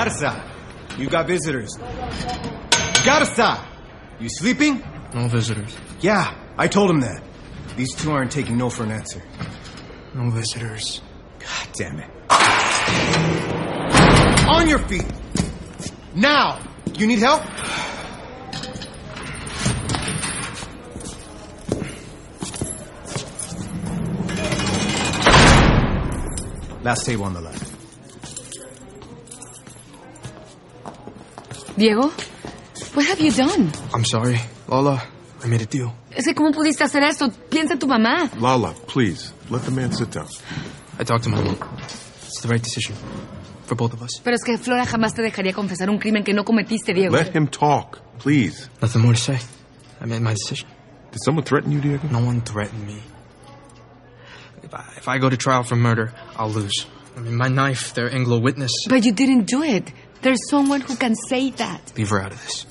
Garza, you got visitors. Garza, you sleeping? No visitors. Yeah, I told him that. These two aren't taking no for an answer. No visitors. God damn it. On your feet! Now! You need help? Last table on the left. Diego, what have you done? I'm sorry. Lala, I made a deal. Es que ¿cómo pudiste hacer esto? Piensa en tu mamá. Lala, please, let the man sit down. I talked to my mom. It's the right decision. For both of us. Pero es que Flora jamás te dejaría confesar un crimen que no cometiste, Diego. Let him talk, please. Nothing more to say. I made my decision. Did someone threaten you, Diego? No one threatened me. If I, if I go to trial for murder, I'll lose. I mean, my knife, their Anglo witness. But you didn't do it. There's someone who can say that. Leave her out of this.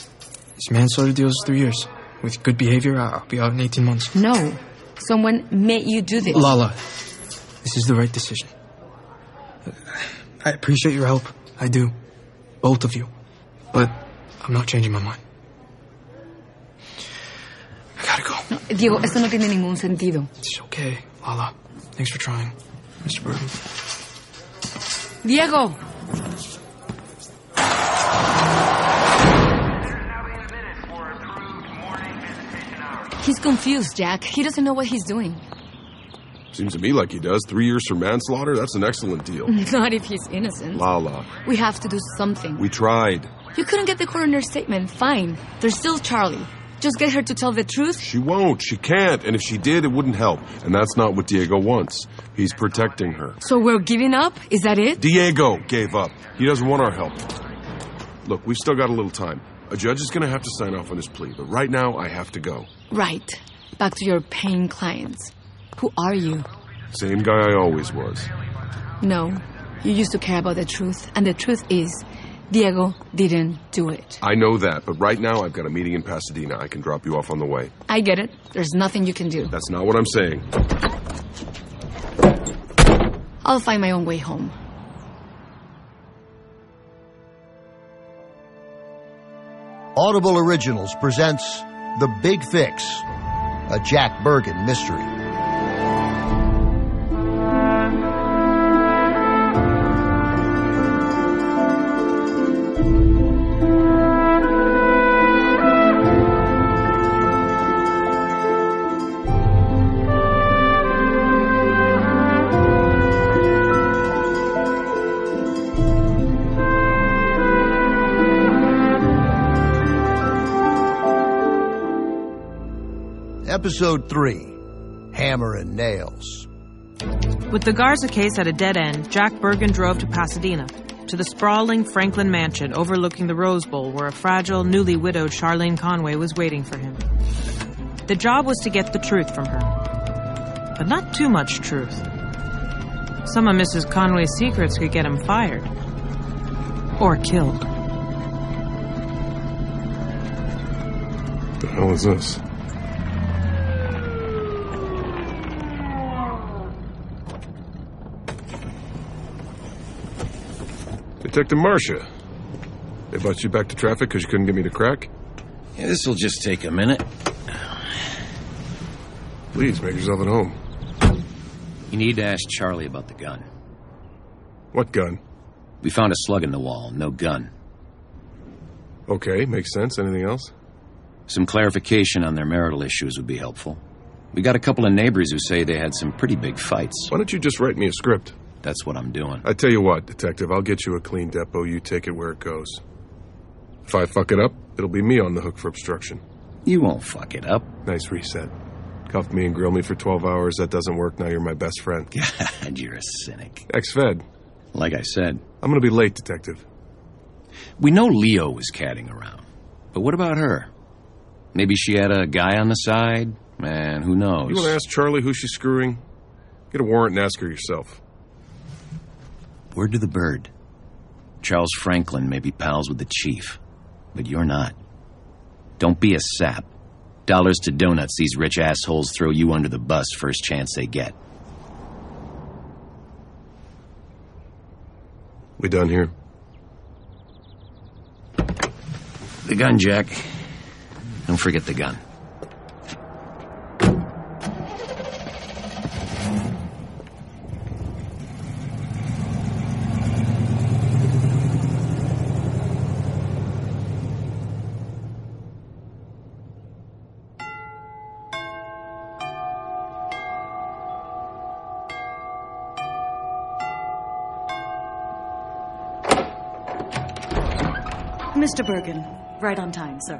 This manslaughter deal is three years. With good behavior, I'll be out in 18 months. No. Someone made you do this. Lala, this is the right decision. I appreciate your help. I do. Both of you. But I'm not changing my mind. I gotta go. No, Diego, esto no tiene ningún sentido. It's okay, Lala. Thanks for trying, Mr. Burton. Diego! He's confused, Jack. He doesn't know what he's doing. Seems to me like he does. Three years for manslaughter? That's an excellent deal. Not if he's innocent. Lala, We have to do something. we tried. You couldn't get the coroner's statement. Fine. There's still Charlie. Just get her to tell the truth. She won't. She can't. And if she did, it wouldn't help. And that's not what Diego wants. He's protecting her. So we're giving up? Is that it? Diego gave up. He doesn't want our help. Look, we've still got a little time. A judge is going to have to sign off on his plea, but right now I have to go. Right. Back to your paying clients. Who are you? Same guy I always was. No. You used to care about the truth, and the truth is, Diego didn't do it. I know that, but right now I've got a meeting in Pasadena. I can drop you off on the way. I get it. There's nothing you can do. That's not what I'm saying. I'll find my own way home. Audible Originals presents The Big Fix, a Jack Bergen mystery. Episode 3 Hammer and Nails. With the Garza case at a dead end, Jack Bergen drove to Pasadena, to the sprawling Franklin mansion overlooking the Rose Bowl where a fragile, newly widowed Charlene Conway was waiting for him. The job was to get the truth from her. But not too much truth. Some of Mrs. Conway's secrets could get him fired. Or killed. The hell is this? Detective Marcia. They brought you back to traffic because you couldn't get me to crack? Yeah, this'll just take a minute. Please, make yourself at home. You need to ask Charlie about the gun. What gun? We found a slug in the wall, no gun. Okay, makes sense. Anything else? Some clarification on their marital issues would be helpful. We got a couple of neighbors who say they had some pretty big fights. Why don't you just write me a script? That's what I'm doing. I tell you what, Detective, I'll get you a clean depo. You take it where it goes. If I fuck it up, it'll be me on the hook for obstruction. You won't fuck it up. Nice reset. Cuff me and grill me for 12 hours. That doesn't work. Now you're my best friend. God, you're a cynic. Ex Fed. Like I said, I'm going to be late, Detective. we know Leo was catting around. But what about her? Maybe she had a guy on the side? Man, who knows? You want to ask Charlie who she's screwing? Get a warrant and ask her yourself. Word to the bird? Charles Franklin may be pals with the chief, but you're not. Don't be a sap. Dollars to donuts, these rich assholes throw you under the bus first chance they get. We done here? The gun, Jack. Don't forget the gun. Right on time, sir.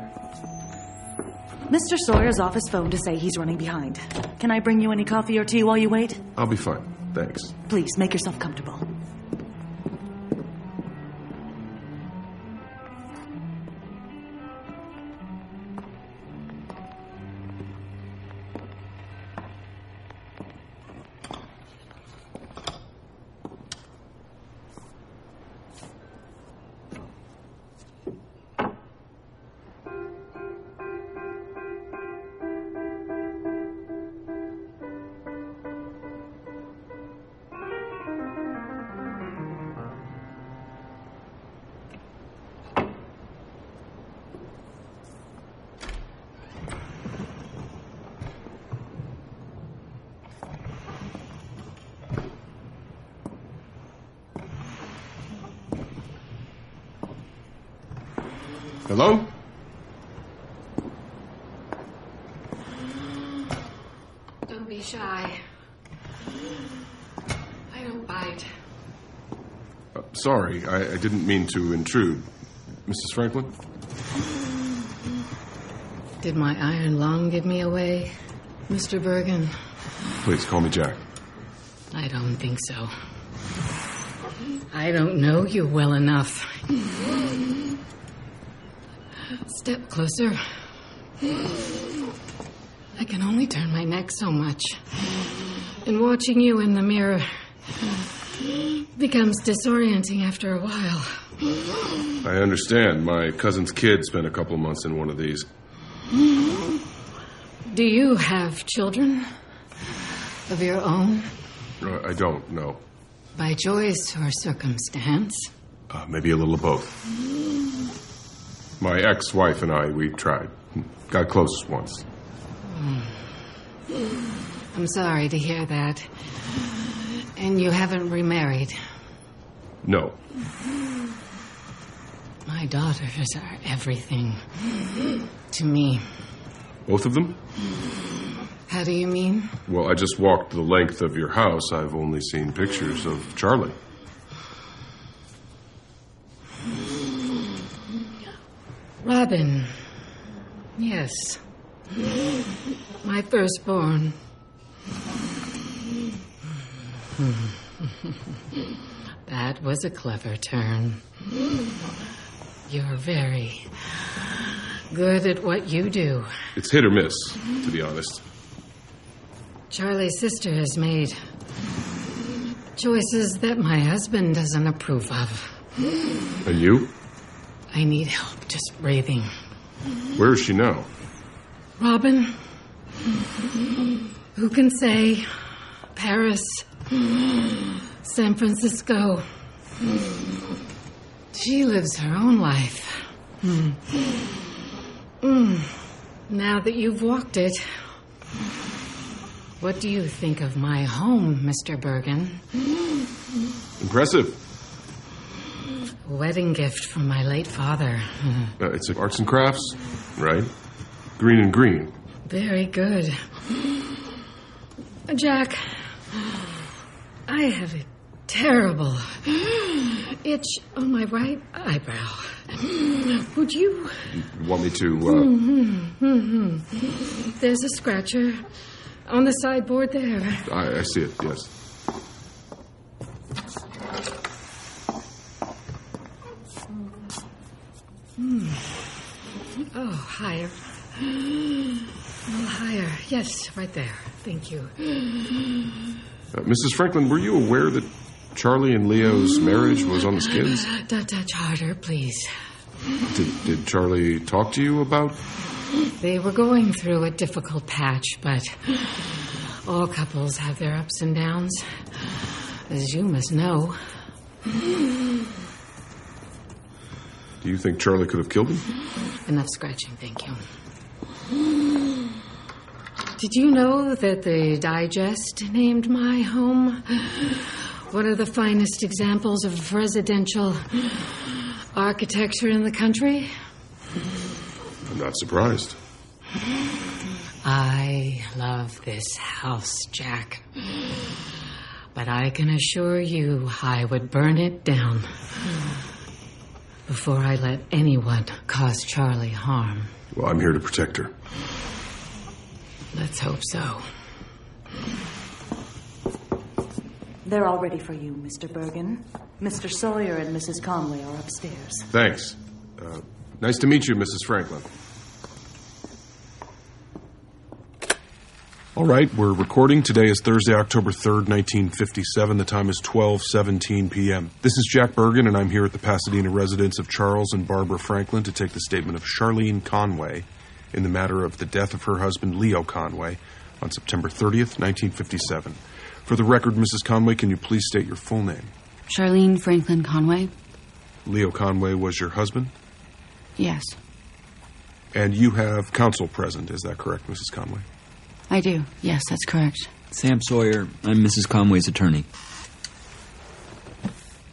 Mr. Sawyer's office phoned to say he's running behind. Can I bring you any coffee or tea while you wait? I'll be fine. Thanks. Please, make yourself comfortable. Sorry, I, I didn't mean to intrude. Mrs. Franklin? Did my iron lung give me away, Mr. Bergen? Please call me Jack. I don't think so. I don't know you well enough. Step closer. I can only turn my neck so much. And watching you in the mirror becomes disorienting after a while. I understand. My cousin's kid spent a couple months in one of these. Do you have children of your own? Uh, I don't know. By choice or circumstance? Uh, maybe a little of both. My ex wife and I, we tried. Got close once. I'm sorry to hear that. And you haven't remarried. No. My daughters are everything to me. Both of them? How do you mean? Well, I just walked the length of your house. I've only seen pictures of Charlie. Robin. Yes. My firstborn. that was a clever turn. You're very good at what you do. It's hit or miss, to be honest. Charlie's sister has made choices that my husband doesn't approve of. And you? I need help just breathing. Where is she now? Robin? Who can say? Paris, San Francisco. She lives her own life. Mm. Now that you've walked it, what do you think of my home, Mr. Bergen? Impressive. Wedding gift from my late father. Uh, it's arts and crafts, right? Greene and Greene. Very good. Jack, I have a terrible mm. itch on my right eyebrow. Mm. Would you? You want me to, uh, mm-hmm, mm-hmm. There's a scratcher on the sideboard there. uh, I, I see it, yes. Mm. Oh, higher. A little higher. Yes, right there. Thank you. Uh, Mrs. Franklin, were you aware that Charlie and Leo's marriage was on the skids? Don't touch harder, please. Did, did Charlie talk to you about? They were going through a difficult patch, but all couples have their ups and downs, as you must know. Do you think Charlie could have killed him? Enough scratching, thank you. Did you know that the Digest named my home one of the finest examples of residential architecture in the country? I'm not surprised. I love this house, Jack. But I can assure you I would burn it down before I let anyone cause Charlie harm. Well, I'm here to protect her. Let's hope so. They're all ready for you, Mr. Bergen. Mr. Sawyer and Mrs. Conway are upstairs. Thanks. Uh, nice to meet you, Mrs. Franklin. All right, we're recording. Today is Thursday, October 3rd, 1957. The time is 12:17 p.m. This is Jack Bergen and I'm here at the Pasadena residence of Charles and Barbara Franklin to take the statement of Charlene Conway in the matter of the death of her husband Leo Conway on September 30th, 1957. For the record, Mrs. Conway, can you please state your full name? Charlene Franklin Conway? Leo Conway was your husband? Yes, And you have counsel present, is that correct, Mrs. Conway? I do. Yes, that's correct. Sam Sawyer. I'm Mrs. Conway's attorney.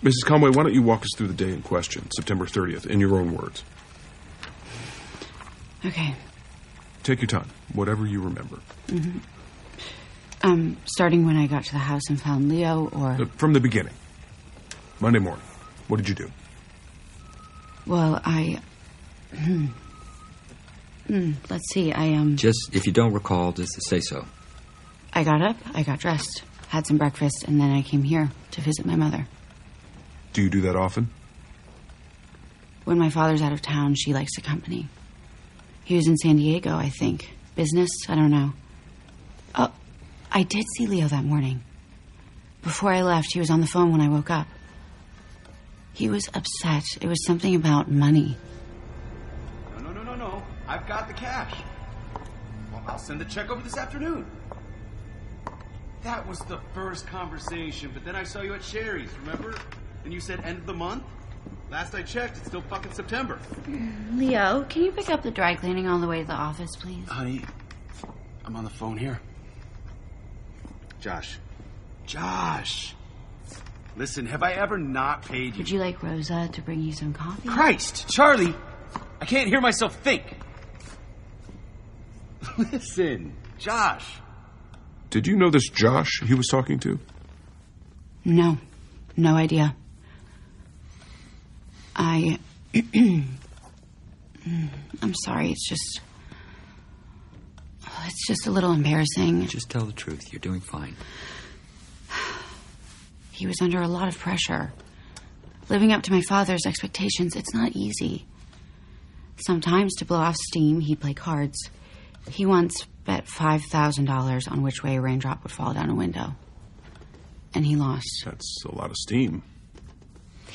Mrs. Conway, why don't you walk us through the day in question, September 30th, in your own words? Okay. Take your time, whatever you remember. hmm Um, starting when I got to the house and found Leo, or Uh, From the beginning. Monday morning. What did you do? well, I. Hmm. Hmm, let's see. I um, Just, if you don't recall, just say so. I got up, I got dressed, had some breakfast, and then I came here to visit my mother. Do you do that often? When my father's out of town, she likes to company. He was in San Diego, I think. Business? I don't know. Oh, I did see Leo that morning. Before I left, he was on the phone when I woke up. He was upset. It was something about money. No, no, no, no, no. I've got the cash. Well, I'll send the check over this afternoon. That was the first conversation, but then I saw you at Sherry's, remember? And you said end of the month? Last I checked, it's still fucking September. Leo, can you pick up the dry cleaning all the way to the office, please? Honey, I'm on the phone here. Josh. Josh! Listen, have I ever not paid you? Would you like Rosa to bring you some coffee? Christ! Charlie! I can't hear myself think! Listen, Josh! Did you know this Josh he was talking to? No, no idea. I. I'm sorry. It's just. Oh, it's just a little embarrassing. Just tell the truth. You're doing fine. He was under a lot of pressure. Living up to my father's expectations, it's not easy. Sometimes, to blow off steam, he'd play cards. He once bet $5,000 on which way a raindrop would fall down a window. And he lost. That's a lot of steam.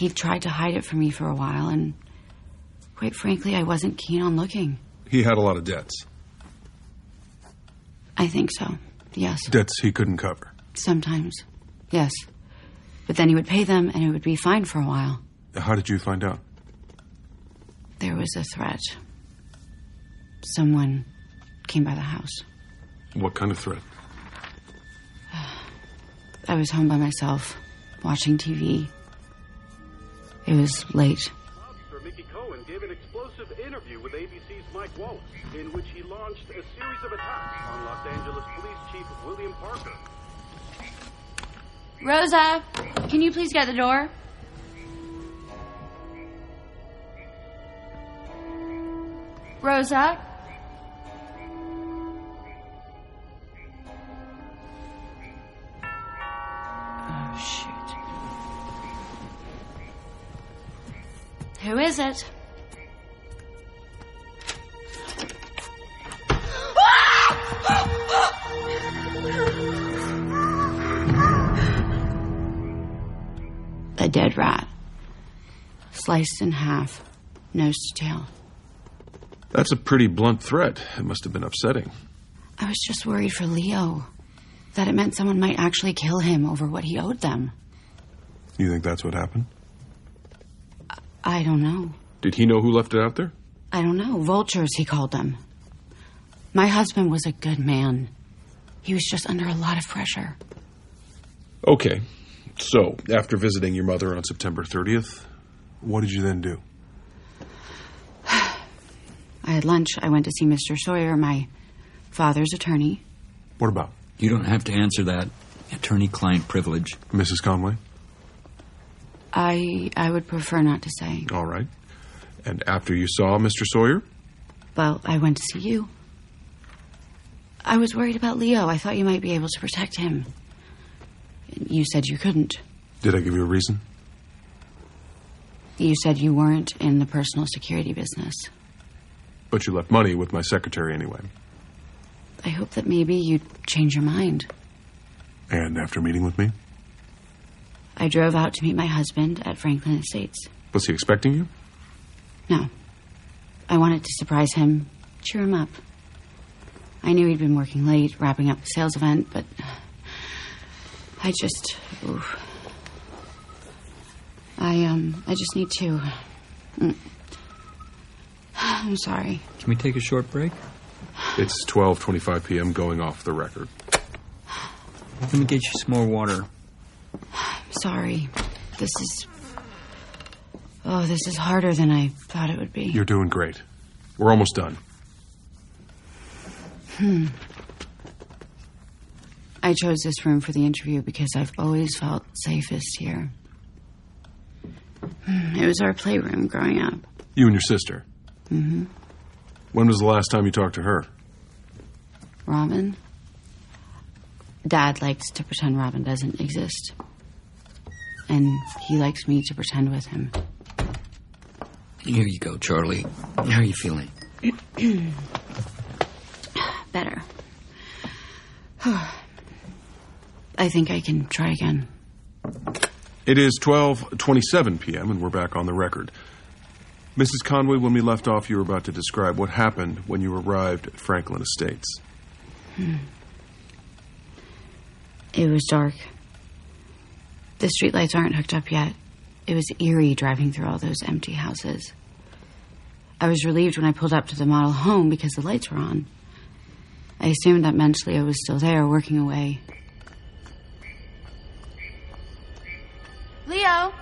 He tried to hide it from me for a while, and quite frankly, I wasn't keen on looking. He had a lot of debts. I think so, yes. Debts he couldn't cover. Sometimes, yes. But then he would pay them, and it would be fine for a while. How did you find out? There was a threat. Someone came by the house. What kind of threat? I was home by myself, watching TV. It was late. Mickey Cohen gave an explosive interview with ABC's Mike Wallace, in which he launched a series of attacks on Los Angeles Police Chief William Parker. Rosa, can you please get the door? Rosa? Is it? A dead rat. Sliced in half, nose to tail. That's a pretty blunt threat. It must have been upsetting. I was just worried for Leo. That it meant someone might actually kill him over what he owed them. You think that's what happened? I don't know. Did he know who left it out there? I don't know. Vultures, he called them. My husband was a good man. He was just under a lot of pressure. Okay. So, after visiting your mother on September 30th, what did you then do? I had lunch. I went to see Mr. Sawyer, my father's attorney. What about? You don't have to answer that. Attorney client privilege. Mrs. Conway? I I would prefer not to say. All right. And after you saw Mr. Sawyer? Well, I went to see you. I was worried about Leo. I thought you might be able to protect him. You said you couldn't. Did I give you a reason? You said you weren't in the personal security business. But you left money with my secretary anyway. I hope that maybe you'd change your mind. And after meeting with me? I drove out to meet my husband at Franklin Estates. Was he expecting you? No. I wanted to surprise him, cheer him up. I knew he'd been working late, wrapping up the sales event, but I just. ooh. I, um, I just need to. Mm. I'm sorry. Can we take a short break? It's 12:25 p.m. going off the record. Let me get you some more water. Sorry. This is. Oh, this is harder than I thought it would be. You're doing great. We're almost done. Hmm. I chose this room for the interview because I've always felt safest here. Hmm, It was our playroom growing up. You and your sister. Mm hmm. When was the last time you talked to her? Robin? Dad likes to pretend Robin doesn't exist. And he likes me to pretend with him. Here you go, Charlie. How are you feeling? Better. I think I can try again. It is 12:27 p.m. and we're back on the record. Mrs. Conway, when we left off, you were about to describe what happened when you arrived at Franklin Estates. Hmm. It was dark. The streetlights aren't hooked up yet. It was eerie driving through all those empty houses. I was relieved when I pulled up to the model home because the lights were on. I assumed that meant Leo was still there, working away. Leo!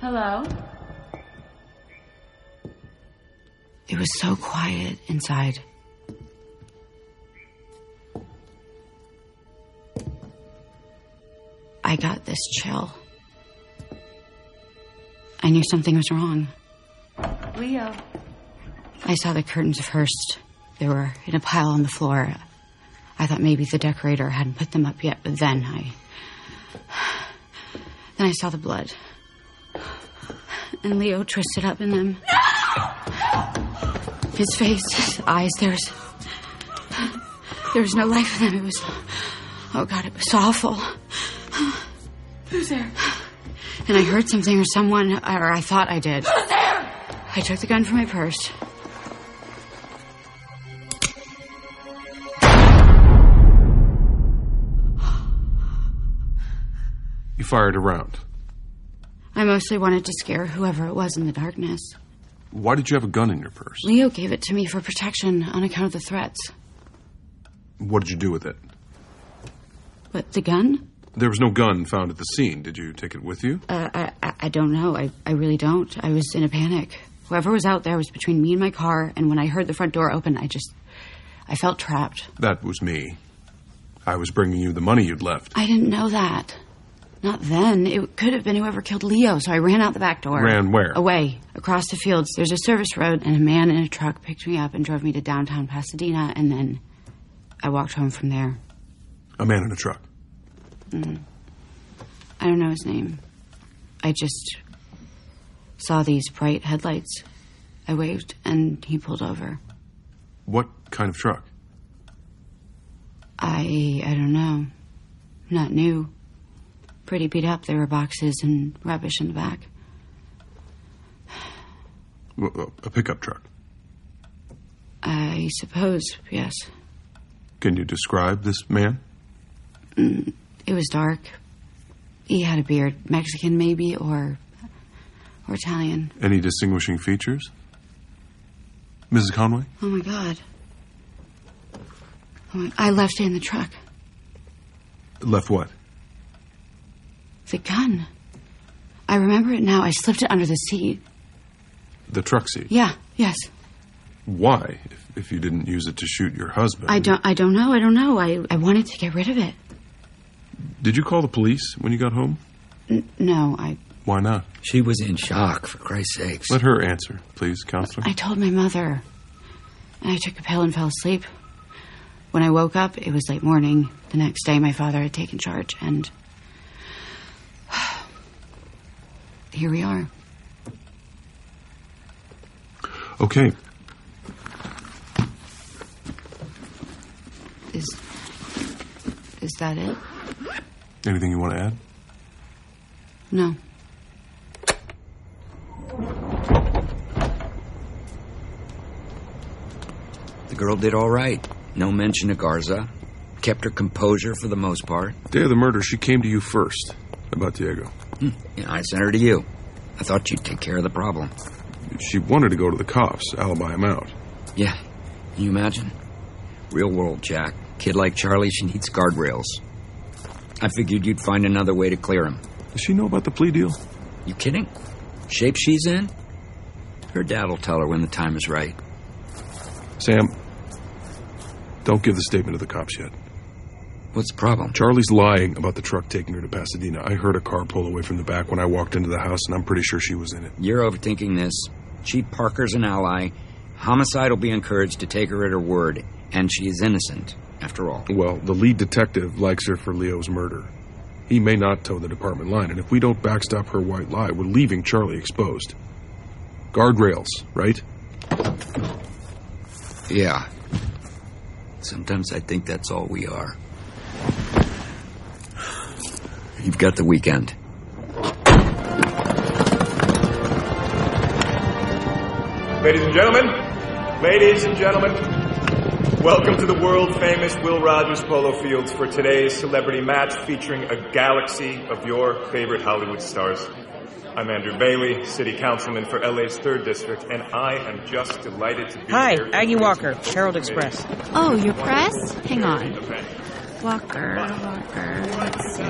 Hello? It was so quiet inside. I got this chill. I knew something was wrong. Leo. I saw the curtains of first. They were in a pile on the floor. I thought maybe the decorator hadn't put them up yet, but then I. Then I saw the blood. And Leo twisted up in them. His face, his eyes, there was. There was no life in them. It was. Oh, God, it was awful. Who's there? And I heard something or someone, or I thought I did. Who's there? I took the gun from my purse. You fired a round. I mostly wanted to scare whoever it was in the darkness. Why did you have a gun in your purse? Leo gave it to me for protection on account of the threats. What did you do with it? But the gun? There was no gun found at the scene. Did you take it with you? Uh, I, I, I don't know. I, I really don't. I was in a panic. Whoever was out there was between me and my car, and when I heard the front door open, I just. I felt trapped. That was me. I was bringing you the money you'd left. I didn't know that. Not then. It could have been whoever killed Leo, so I ran out the back door. Ran where? Away, across the fields. There's a service road, and a man in a truck picked me up and drove me to downtown Pasadena, and then I walked home from there. A man in a truck. Mm. I don't know his name. I just saw these bright headlights. I waved, and he pulled over. What kind of truck? I I don't know. Not new. Pretty beat up. There were boxes and rubbish in the back. A pickup truck. I suppose, yes. Can you describe this man? Mm, It was dark. He had a beard. Mexican, maybe, or. or Italian. Any distinguishing features? Mrs. Conway? Oh my god. Oh my, I left it in the truck. Left what? The gun. I remember it now. I slipped it under the seat. The truck seat? Yeah, yes. Why? If, if you didn't use it to shoot your husband. I don't I don't know. I don't know. I, I wanted to get rid of it. Did you call the police when you got home? N- no, I Why not? She was in shock, for Christ's sakes. Let her answer, please, counselor. I told my mother. And I took a pill and fell asleep. When I woke up, it was late morning. The next day, my father had taken charge, and. Here we are. Okay. Is. Is that it? Anything you want to add? No. The girl did all right. No mention of Garza. Kept her composure for the most part. Day of the murder, she came to you first about Diego. Hmm. Yeah, I sent her to you. I thought you'd take care of the problem. She wanted to go to the cops, alibi him out. Yeah. Can you imagine? Real world, Jack. Kid like Charlie, she needs guardrails. I figured you'd find another way to clear him. Does she know about the plea deal? You kidding? Shape she's in? Her dad'll tell her when the time is right. Sam, don't give the statement to the cops yet. What's the problem? Charlie's lying about the truck taking her to Pasadena. I heard a car pull away from the back when I walked into the house, and I'm pretty sure she was in it. You're overthinking this. Chief Parker's an ally. Homicide will be encouraged to take her at her word, and she is innocent, after all. Well, the lead detective likes her for Leo's murder. He may not toe the department line, and if we don't backstop her white lie, we're leaving Charlie exposed. Guardrails, right? Yeah. Sometimes I think that's all we are. You've got the weekend. Ladies and gentlemen, ladies and gentlemen, welcome to the world famous Will Rogers Polo Fields for today's celebrity match featuring a galaxy of your favorite Hollywood stars. I'm Andrew Bailey, City Councilman for LA's 3rd District, and I am just delighted to be Hi, here. Hi, Aggie Walker, Herald Express. Oh, your press? Hang on. Walker, Walker, let's see.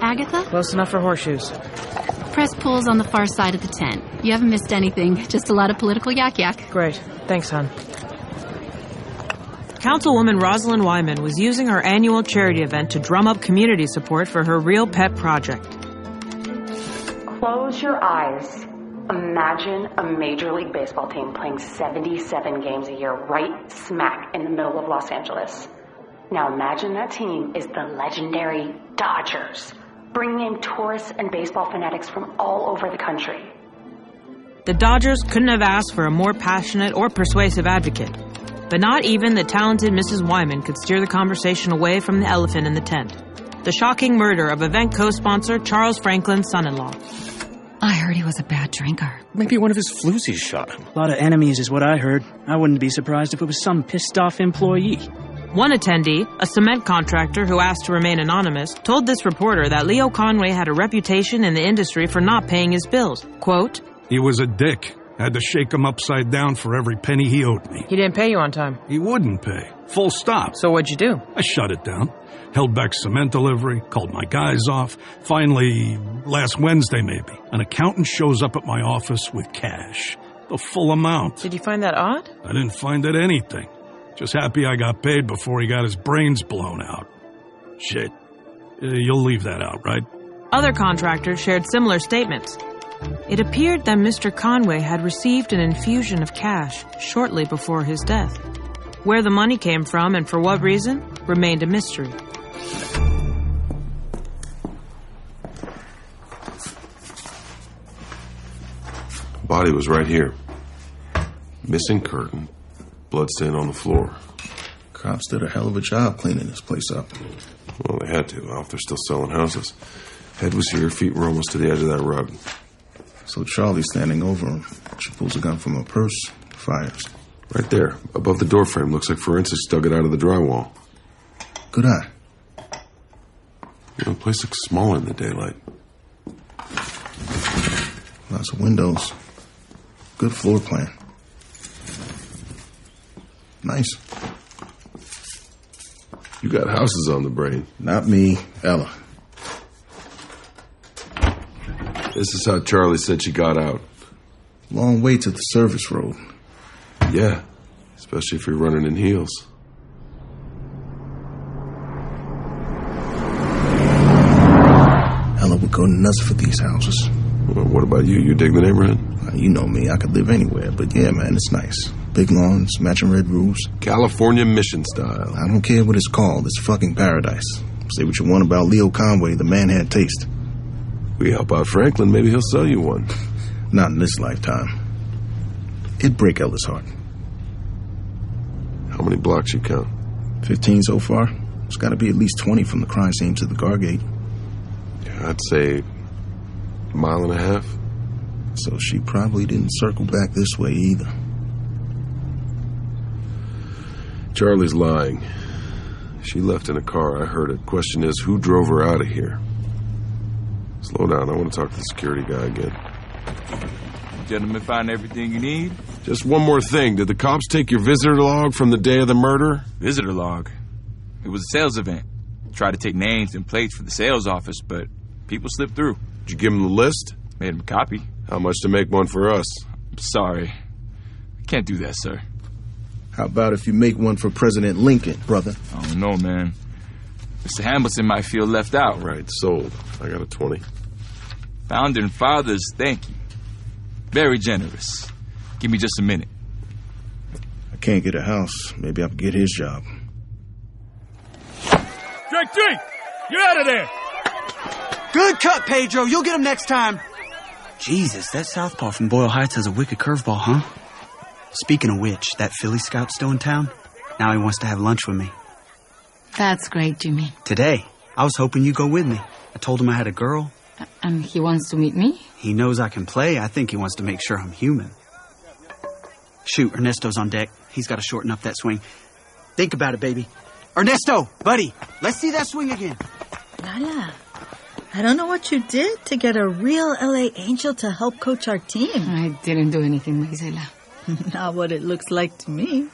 Agatha? Close enough for horseshoes. Press pools on the far side of the tent. You haven't missed anything, just a lot of political yak yak. Great. Thanks, hon. Councilwoman Rosalind Wyman was using her annual charity event to drum up community support for her Real Pet project. Close your eyes. Imagine a Major League Baseball team playing 77 games a year right smack in the middle of Los Angeles. Now imagine that team is the legendary Dodgers, bringing in tourists and baseball fanatics from all over the country. The Dodgers couldn't have asked for a more passionate or persuasive advocate. But not even the talented Mrs. Wyman could steer the conversation away from the elephant in the tent the shocking murder of event co sponsor Charles Franklin's son in law. I heard he was a bad drinker. Maybe one of his floozies shot him. A lot of enemies is what I heard. I wouldn't be surprised if it was some pissed off employee. One attendee, a cement contractor who asked to remain anonymous, told this reporter that Leo Conway had a reputation in the industry for not paying his bills. Quote, He was a dick. Had to shake him upside down for every penny he owed me. He didn't pay you on time. He wouldn't pay. Full stop. So what'd you do? I shut it down. Held back cement delivery, called my guys off. Finally, last Wednesday maybe, an accountant shows up at my office with cash. The full amount. Did you find that odd? I didn't find it anything. Just happy I got paid before he got his brains blown out. Shit. Uh, you'll leave that out, right? Other contractors shared similar statements. It appeared that Mr. Conway had received an infusion of cash shortly before his death. Where the money came from and for what reason remained a mystery. Body was right here. Missing curtain, bloodstain on the floor. Cops did a hell of a job cleaning this place up. Well, they had to. Well, if they're still selling houses. Head was here, feet were almost to the edge of that rug. So Charlie's standing over him. She pulls a gun from her purse, fires. Right there, above the doorframe. Looks like forensics dug it out of the drywall. Good eye. You know, the place looks smaller in the daylight. Lots of windows. Good floor plan. Nice. You got houses on the brain. Not me, Ella. This is how Charlie said she got out. Long way to the service road. Yeah, especially if you're running in heels. Ella would go nuts for these houses. Well, what about you? You dig the neighborhood? You know me, I could live anywhere, but yeah, man, it's nice. Big lawns, matching red roofs. California mission style. I don't care what it's called, it's fucking paradise. Say what you want about Leo Conway, the man had taste. We help out Franklin, maybe he'll sell you one. Not in this lifetime. It'd break Ella's heart. How many blocks you count? 15 so far. It's gotta be at least 20 from the crime scene to the Gargate. Yeah, I'd say a mile and a half. So she probably didn't circle back this way either. Charlie's lying. She left in a car. I heard it. Question is, who drove her out of here? Slow down. I want to talk to the security guy again. Gentlemen, find everything you need? Just one more thing. Did the cops take your visitor log from the day of the murder? Visitor log. It was a sales event. Tried to take names and plates for the sales office, but people slipped through. Did you give them the list? Made them a copy. How much to make one for us? I'm sorry. I can't do that, sir. How about if you make one for President Lincoln, brother? Oh, no, man. Mr. Hamilton might feel left out. Right, sold. I got a 20. Founding fathers, thank you. Very generous. Give me just a minute. I can't get a house. Maybe I can get his job. Drake three! Get out of there! Good cut, Pedro. You'll get him next time. Jesus, that southpaw from Boyle Heights has a wicked curveball, huh? Speaking of which, that Philly scout still in town? Now he wants to have lunch with me. That's great, Jimmy. Today. I was hoping you'd go with me. I told him I had a girl. And he wants to meet me? He knows I can play. I think he wants to make sure I'm human. Shoot, Ernesto's on deck. He's got to shorten up that swing. Think about it, baby. Ernesto, buddy, let's see that swing again. Lala, I don't know what you did to get a real LA Angel to help coach our team. I didn't do anything, Marisela. Not what it looks like to me.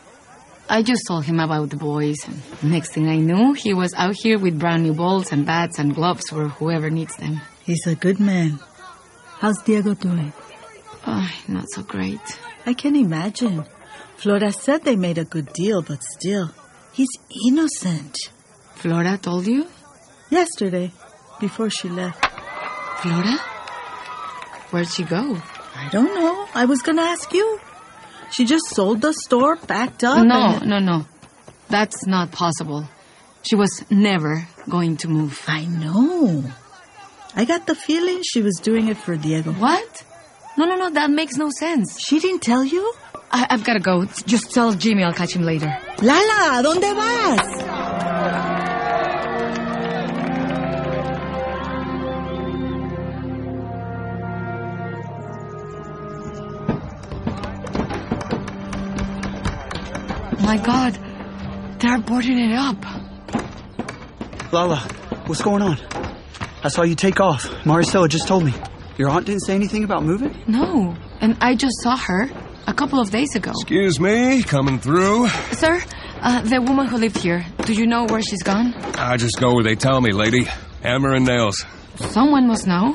I just told him about the boys, and next thing I knew, he was out here with brand new balls and bats and gloves for whoever needs them. He's a good man. How's Diego doing? Oh, not so great. I can imagine. Flora said they made a good deal, but still, he's innocent. Flora told you? Yesterday, before she left. Flora? Where'd she go? I don't know. I was gonna ask you. She just sold the store, packed up. No, and- no, no. That's not possible. She was never going to move. I know. I got the feeling she was doing it for Diego. What? No, no, no, that makes no sense. She didn't tell you? I, I've got to go. Just tell Jimmy I'll catch him later. Lala, ¿dónde vas? My God, they're boarding it up. Lala, what's going on? I saw you take off. Maricela just told me. Your aunt didn't say anything about moving? No, and I just saw her a couple of days ago. Excuse me, coming through. Sir, uh, the woman who lived here, do you know where she's gone? I just go where they tell me, lady. Hammer and nails. Someone must know.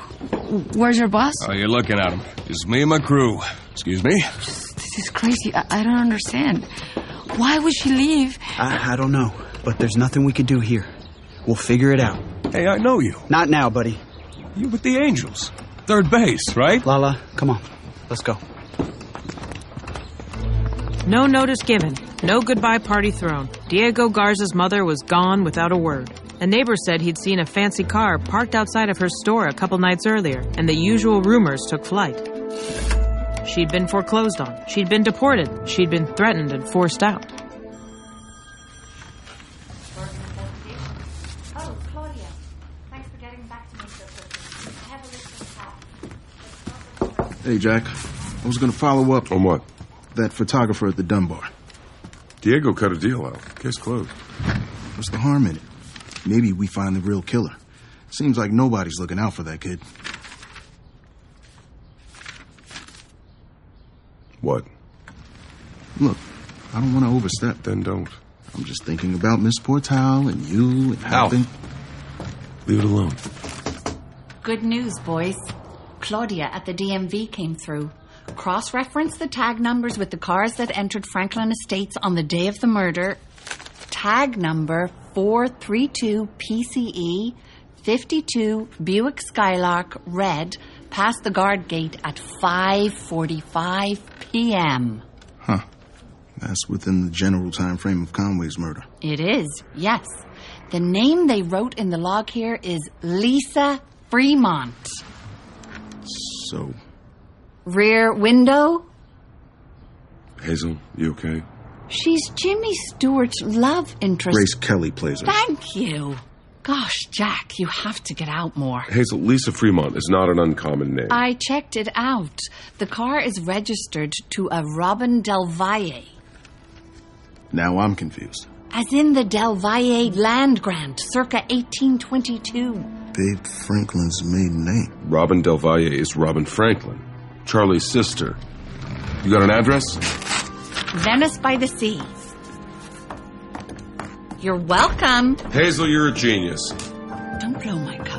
Where's your boss? Oh, you're looking at him. It's me and my crew. Excuse me? This is crazy. I, I don't understand. Why would she leave? I, I don't know, but there's nothing we can do here. We'll figure it out. Hey, I know you. Not now, buddy. You with the Angels. Third base, right? Lala, come on. Let's go. No notice given, no goodbye party thrown. Diego Garza's mother was gone without a word. A neighbor said he'd seen a fancy car parked outside of her store a couple nights earlier, and the usual rumors took flight. She'd been foreclosed on, she'd been deported, she'd been threatened and forced out. Oh, Claudia. Thanks for getting back to me so quickly. I have a list of tasks. Hey, Jack. I was gonna follow up On what? that photographer at the Dunbar. Diego cut a deal out. Case closed. What's the harm in it? Maybe we find the real killer. Seems like nobody's looking out for that kid. What? Look, I don't want to overstep. Then don't. I'm just thinking about Miss Portal and you and how Al. things- Leave it alone. Good news, boys. Claudia at the DMV came through. Cross reference the tag numbers with the cars that entered Franklin Estates on the day of the murder. Tag number 432 PCE 52 Buick Skylark red past the guard gate at 5:45 p.m. Huh. That's within the general time frame of Conway's murder. It is, yes. The name they wrote in the log here is Lisa Fremont. So, Rear window? Hazel, you okay? She's Jimmy Stewart's love interest. Grace Kelly plays her. Thank you. Gosh, Jack, you have to get out more. Hazel, Lisa Fremont is not an uncommon name. I checked it out. The car is registered to a Robin Del Valle, Now I'm confused. as in the Del Valle land grant, circa 1822. Babe Franklin's maiden name. Robin Del Valle is Robin Franklin, Charlie's sister. You got an address? Venice by the Sea. You're welcome. Hazel, you're a genius. Don't blow my cover.